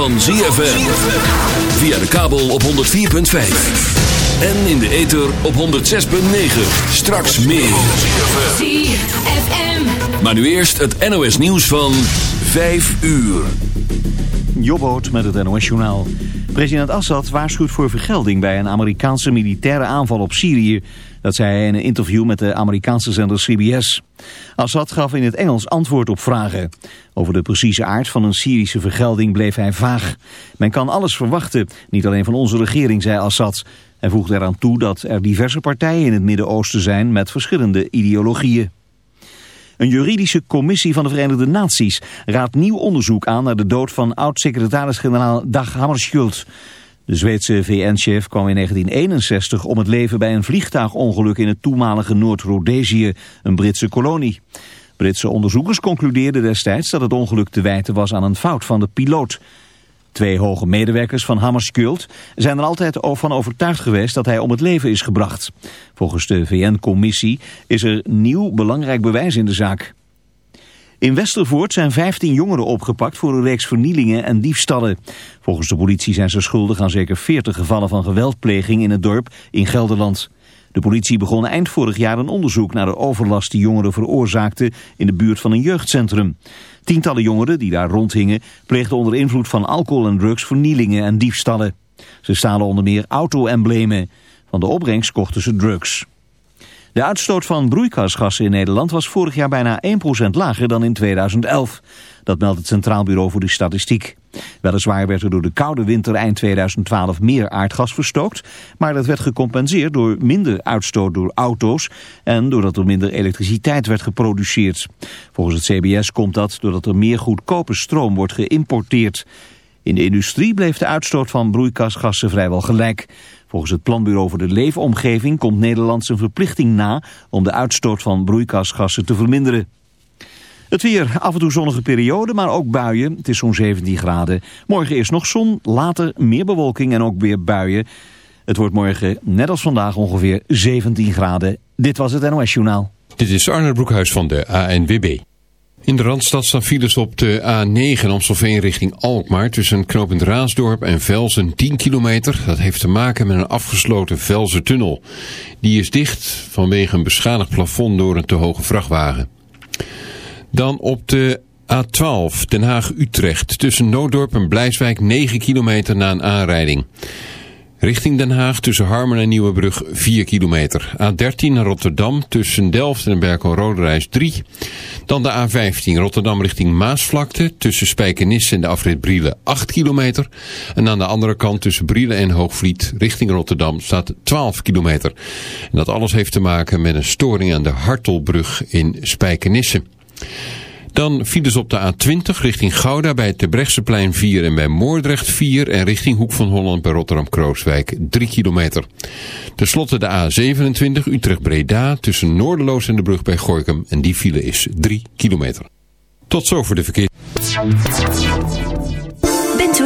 van ZFM. Via de kabel op 104.5. En in de ether op 106.9. Straks meer. ZFM. Maar nu eerst het NOS nieuws van 5 uur. Jobboot met het NOS journaal. President Assad waarschuwt voor vergelding bij een Amerikaanse militaire aanval op Syrië. Dat zei hij in een interview met de Amerikaanse zender CBS. Assad gaf in het Engels antwoord op vragen. Over de precieze aard van een Syrische vergelding bleef hij vaag. Men kan alles verwachten, niet alleen van onze regering, zei Assad. Hij voegde eraan toe dat er diverse partijen in het Midden-Oosten zijn met verschillende ideologieën. Een juridische commissie van de Verenigde Naties raadt nieuw onderzoek aan naar de dood van oud-secretaris-generaal Dag Hammarskjöld. De Zweedse VN-chef kwam in 1961 om het leven bij een vliegtuigongeluk in het toenmalige Noord-Rhodesië, een Britse kolonie. Britse onderzoekers concludeerden destijds dat het ongeluk te wijten was aan een fout van de piloot. Twee hoge medewerkers van Hammarskjöld zijn er altijd van overtuigd geweest dat hij om het leven is gebracht. Volgens de VN-commissie is er nieuw belangrijk bewijs in de zaak. In Westervoort zijn 15 jongeren opgepakt voor een reeks vernielingen en diefstallen. Volgens de politie zijn ze schuldig aan zeker 40 gevallen van geweldpleging in het dorp in Gelderland. De politie begon eind vorig jaar een onderzoek naar de overlast die jongeren veroorzaakten in de buurt van een jeugdcentrum. Tientallen jongeren die daar rondhingen pleegden onder invloed van alcohol en drugs vernielingen en diefstallen. Ze stalen onder meer auto-emblemen. Van de opbrengst kochten ze drugs. De uitstoot van broeikasgassen in Nederland was vorig jaar bijna 1% lager dan in 2011. Dat meldt het Centraal Bureau voor de Statistiek. Weliswaar werd er door de koude winter eind 2012 meer aardgas verstookt, maar dat werd gecompenseerd door minder uitstoot door auto's en doordat er minder elektriciteit werd geproduceerd. Volgens het CBS komt dat doordat er meer goedkope stroom wordt geïmporteerd. In de industrie bleef de uitstoot van broeikasgassen vrijwel gelijk. Volgens het Planbureau voor de Leefomgeving komt Nederland zijn verplichting na om de uitstoot van broeikasgassen te verminderen. Het weer, af en toe zonnige periode, maar ook buien. Het is zo'n 17 graden. Morgen eerst nog zon, later meer bewolking en ook weer buien. Het wordt morgen, net als vandaag, ongeveer 17 graden. Dit was het NOS Journaal. Dit is Arne Broekhuis van de ANWB. In de Randstad staan files op de A9 Amstelveen richting Alkmaar... tussen knooppunt Raasdorp en Velzen 10 kilometer. Dat heeft te maken met een afgesloten Velzen-tunnel. Die is dicht vanwege een beschadigd plafond door een te hoge vrachtwagen. Dan op de A12 Den Haag-Utrecht tussen Nooddorp en Blijswijk 9 kilometer na een aanrijding. Richting Den Haag tussen Harmen en Nieuwebrug 4 kilometer. A13 naar Rotterdam tussen Delft en Berkel-Roderijs 3. Dan de A15 Rotterdam richting Maasvlakte tussen Spijkenisse en de afrit Brielen 8 kilometer. En aan de andere kant tussen Brielen en Hoogvliet richting Rotterdam staat 12 kilometer. En dat alles heeft te maken met een storing aan de Hartelbrug in Spijkenisse. Dan files op de A20 richting Gouda bij het Terbrechtseplein 4 en bij Moordrecht 4 en richting Hoek van Holland bij Rotterdam-Krooswijk 3 kilometer. Ten slotte de A27 Utrecht-Breda tussen Noorderloos en de brug bij Gorkum en die file is 3 kilometer. Tot zover de verkeer.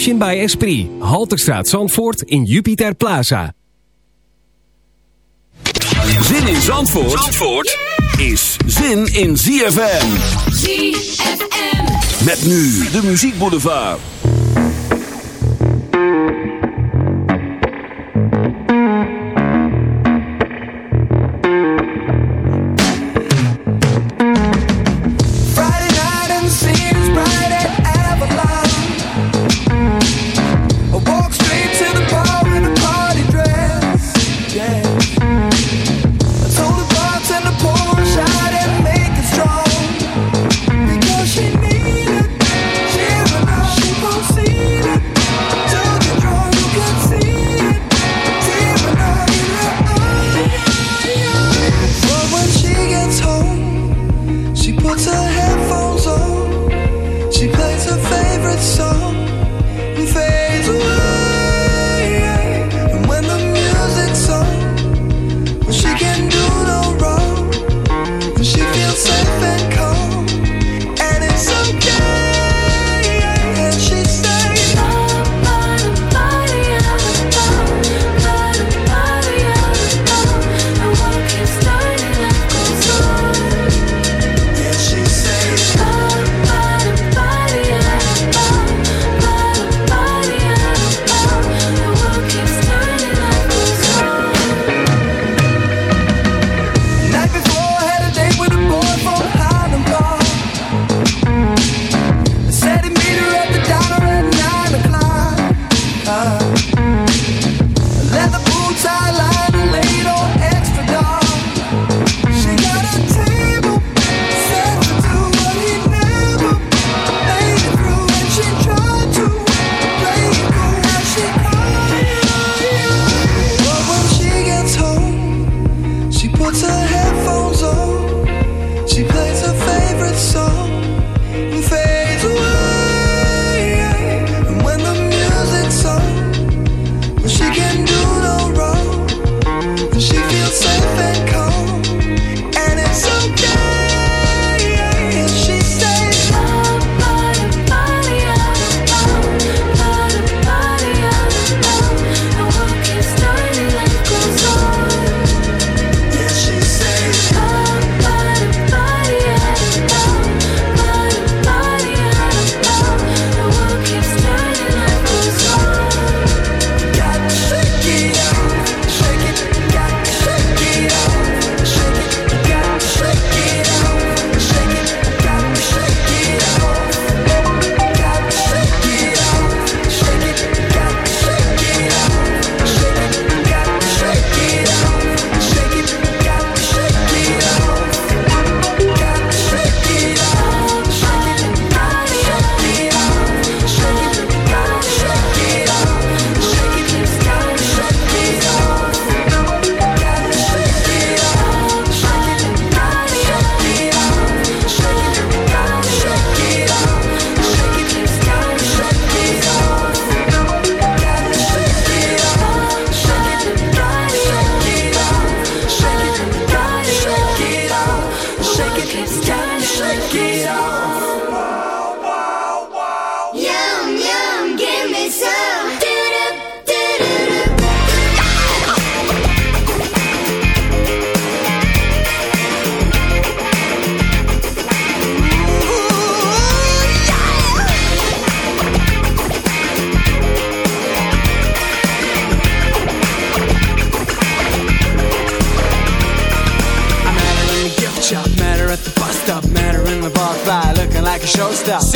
Emotion by Esprit. Halterstraat Zandvoort in Jupiter Plaza. Zin in Zandvoort, Zandvoort is zin in ZFM. ZFM. Met nu de muziekboulevard. Friday night and the scene is bright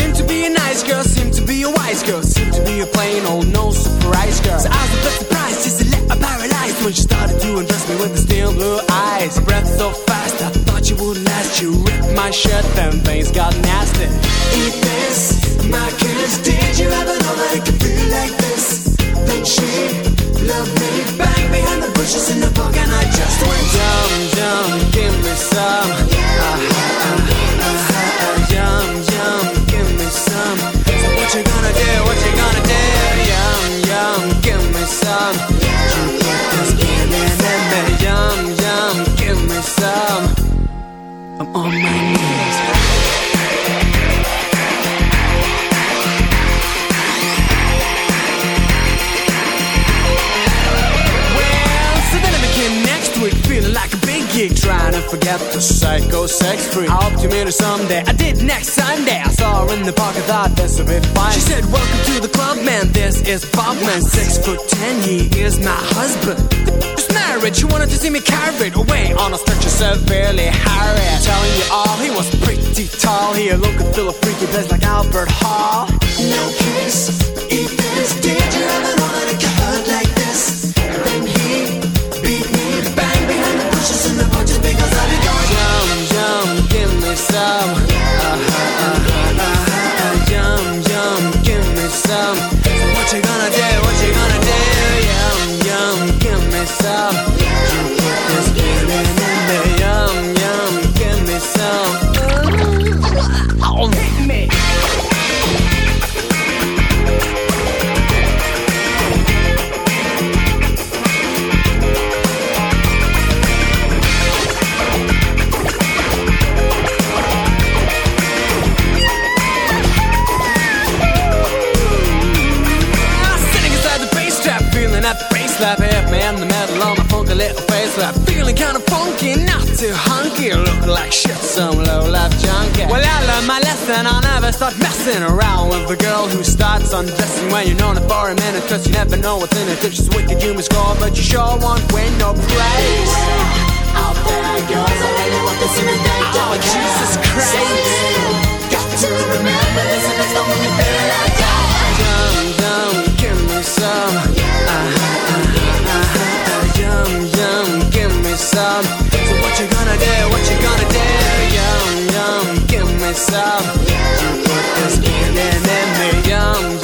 Seem to be a nice girl, seem to be a wise girl, seem to be a plain old no surprise girl. So I was a bit surprised, just a little paralyzed when she started to undress me with the steel blue eyes. Breath so fast, I thought you would last. You ripped my shirt, then things got nasty. Eat this, my kiss. Did you ever know that it could feel like this? Then she loved me, bang behind the bushes in the park, and I just went yum on my knees. Forget the psycho sex freak. I hope to meet her someday. I did next Sunday. I saw her in the park, I thought this would be fine. She said, Welcome to the club, man. This is Bob, man. Six foot ten, he is my husband. Just married, she wanted to see me carried away on a stretcher severely harried. Telling you all, he was pretty tall. He looked and feel a freaky place like Albert Hall. No kiss, eat this. Did you ever know time start messing around With a girl who starts undressing When you're known her for a minute Cause you never know what's in it. If she's wicked, you must score But you sure won't win no praise Out there goes, I really want this in the day Oh, Jesus Christ. Got to remember this if it's the only feeling I got Yum, yum, give me some. Uh-huh, uh-huh, uh-huh, Yum, yum, give me some. So what you gonna do, myself. you put the skin in yeah, yeah,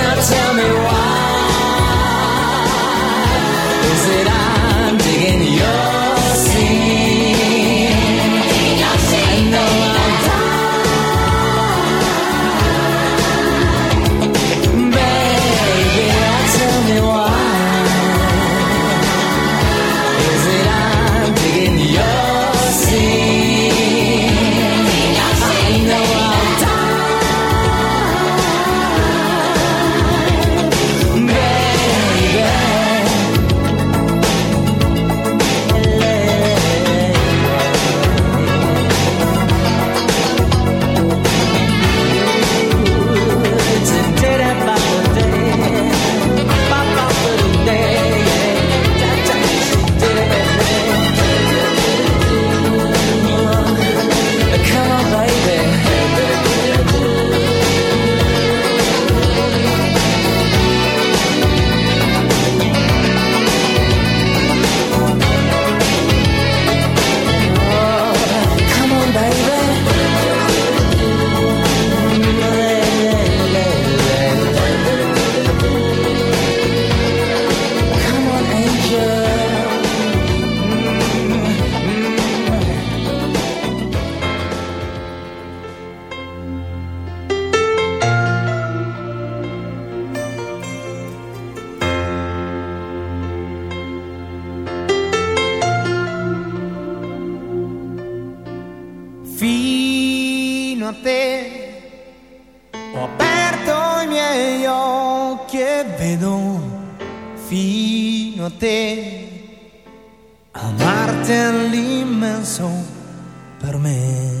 A te. Ho aperto i miei occhi e vedo fino a te. Amarti è per me.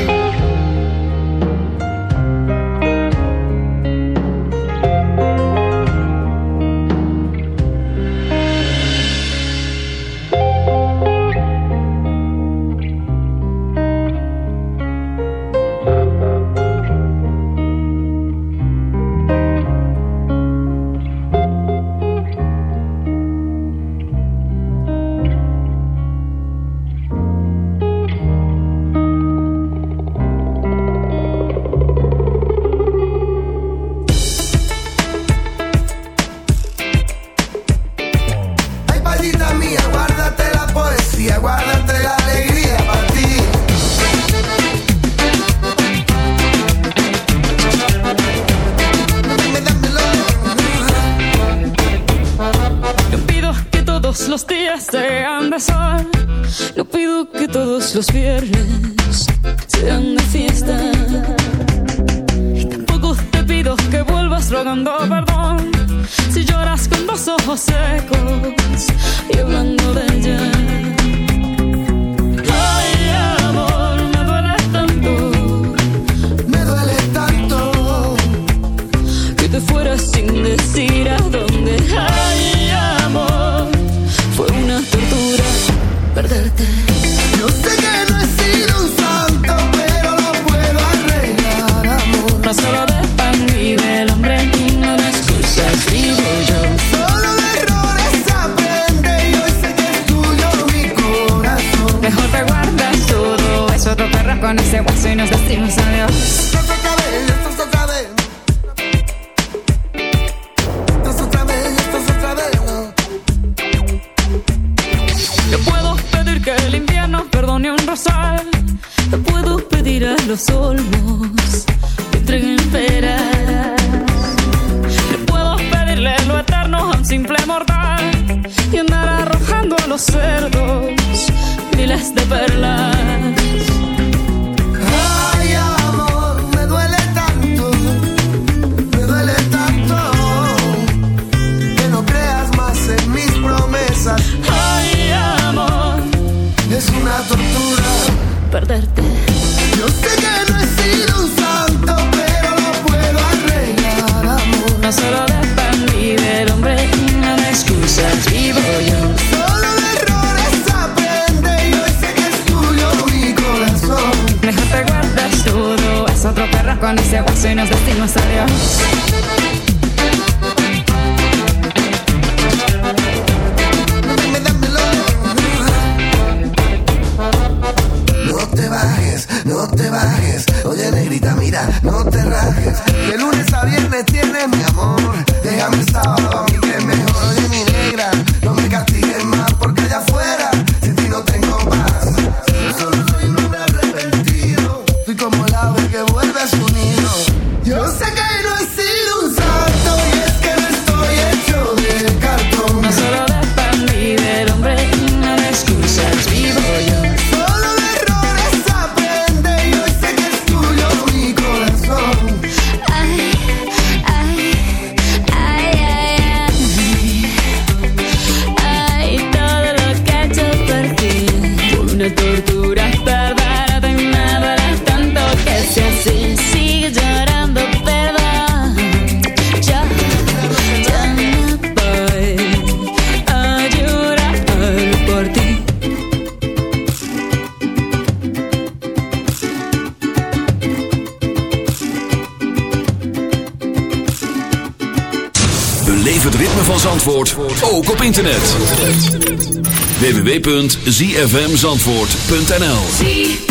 www.zfmzandvoort.nl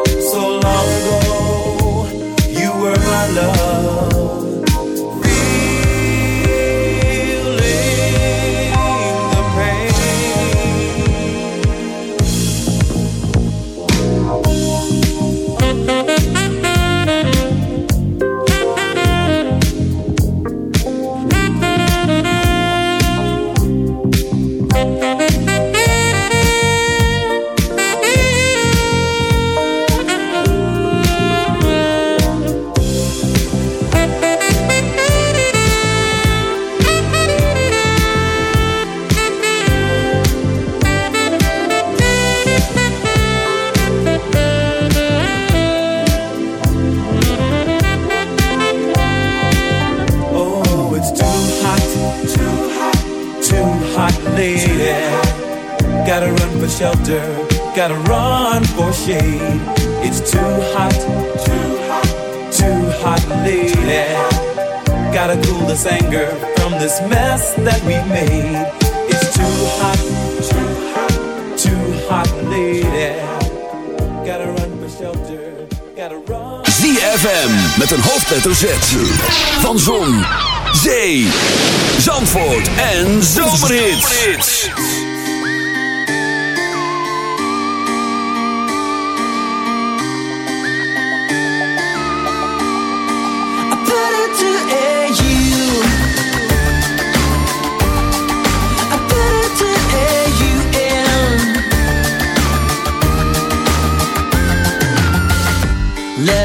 It's too hot, too hot, too hot, lady. Gotta cool this anger from this mess that we made. It's too hot, too hot, too hot, lady. Gotta run for shelter, gotta run. ZFM met een hoofdletter Z van zon, zee, Zandvoort en Zomerhits.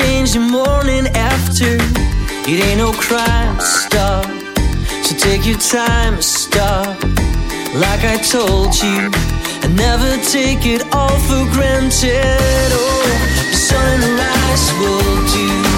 change the morning after. It ain't no crime to stop. So take your time to stop. Like I told you, I never take it all for granted. Oh, the sunrise will do.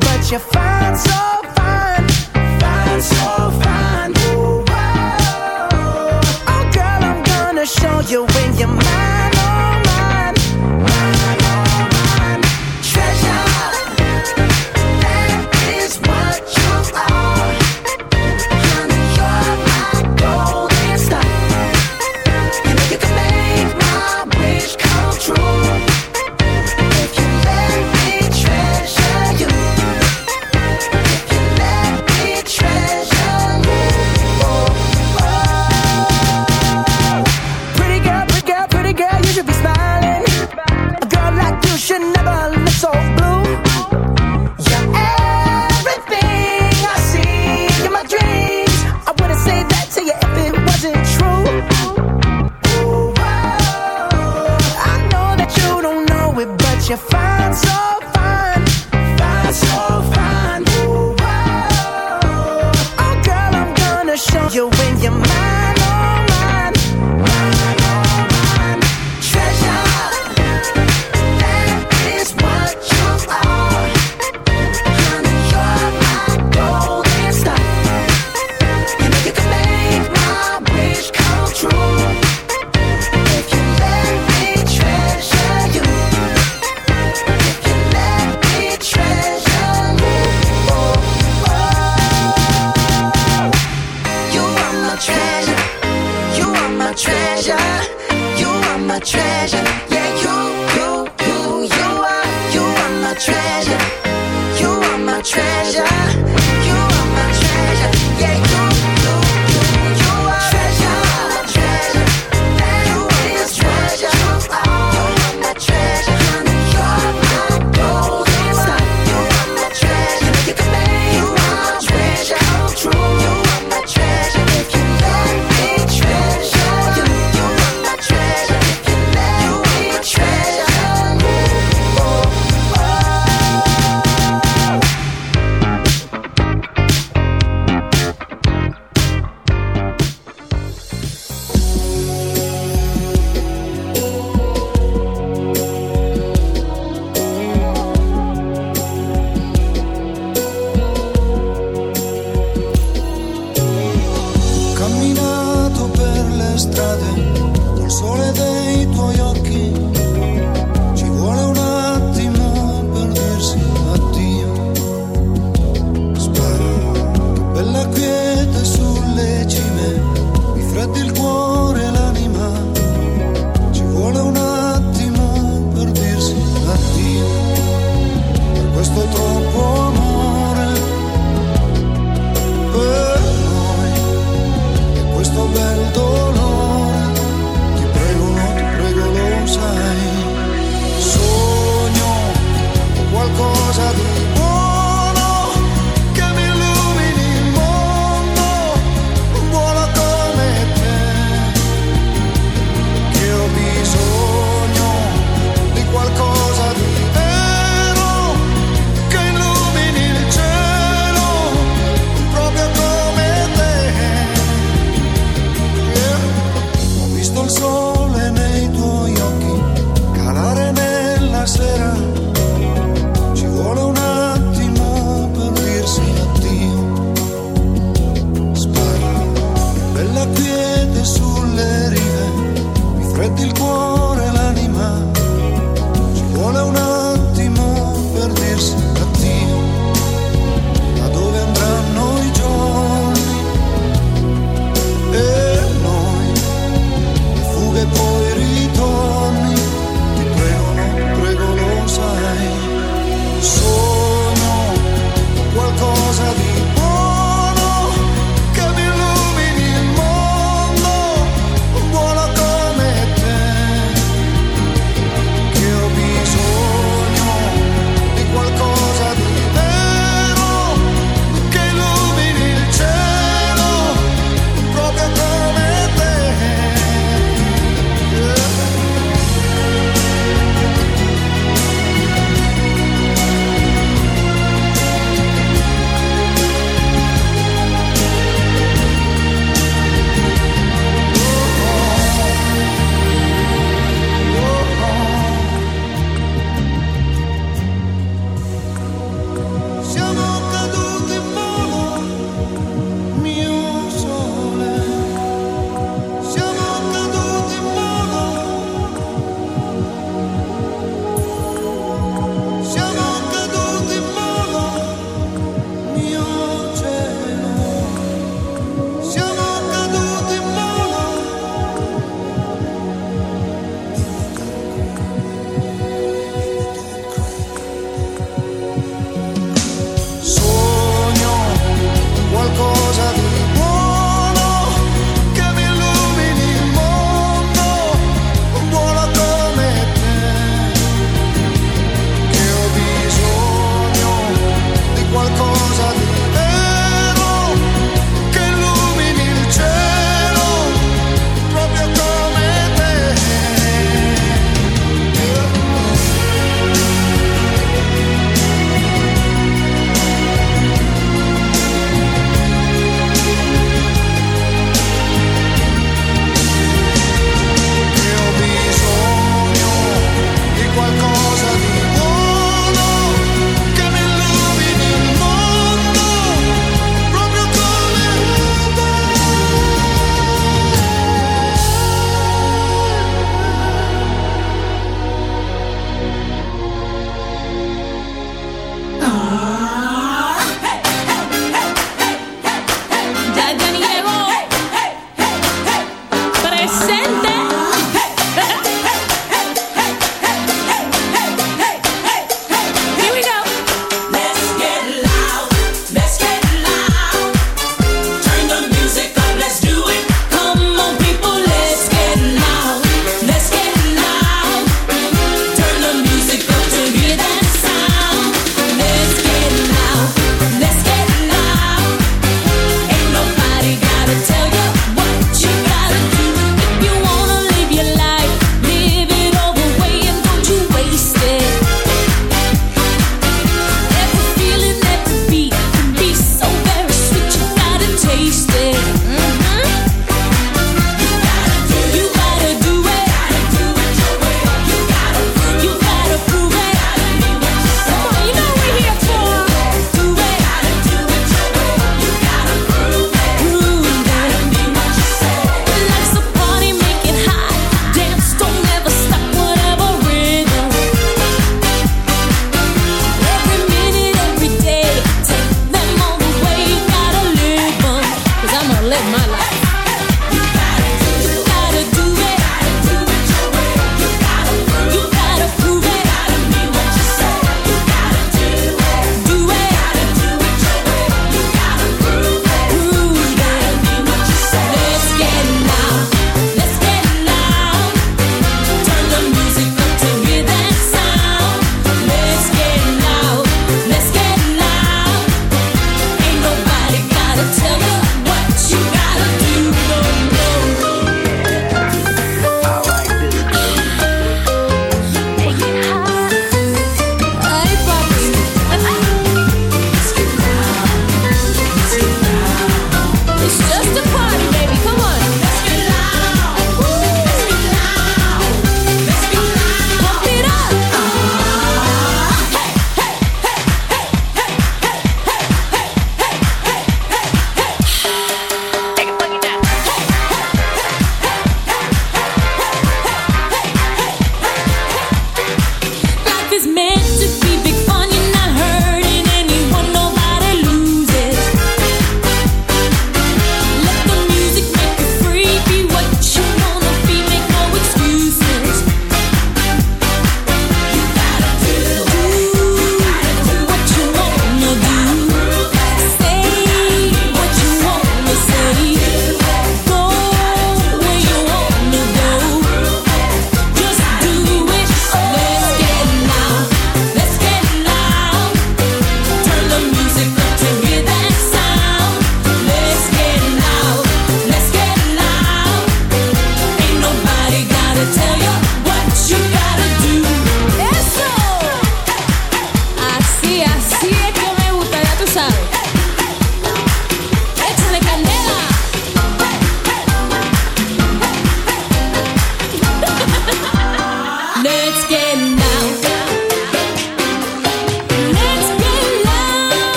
but you find so fine, so fine. Oh, girl, I'm gonna show you when you're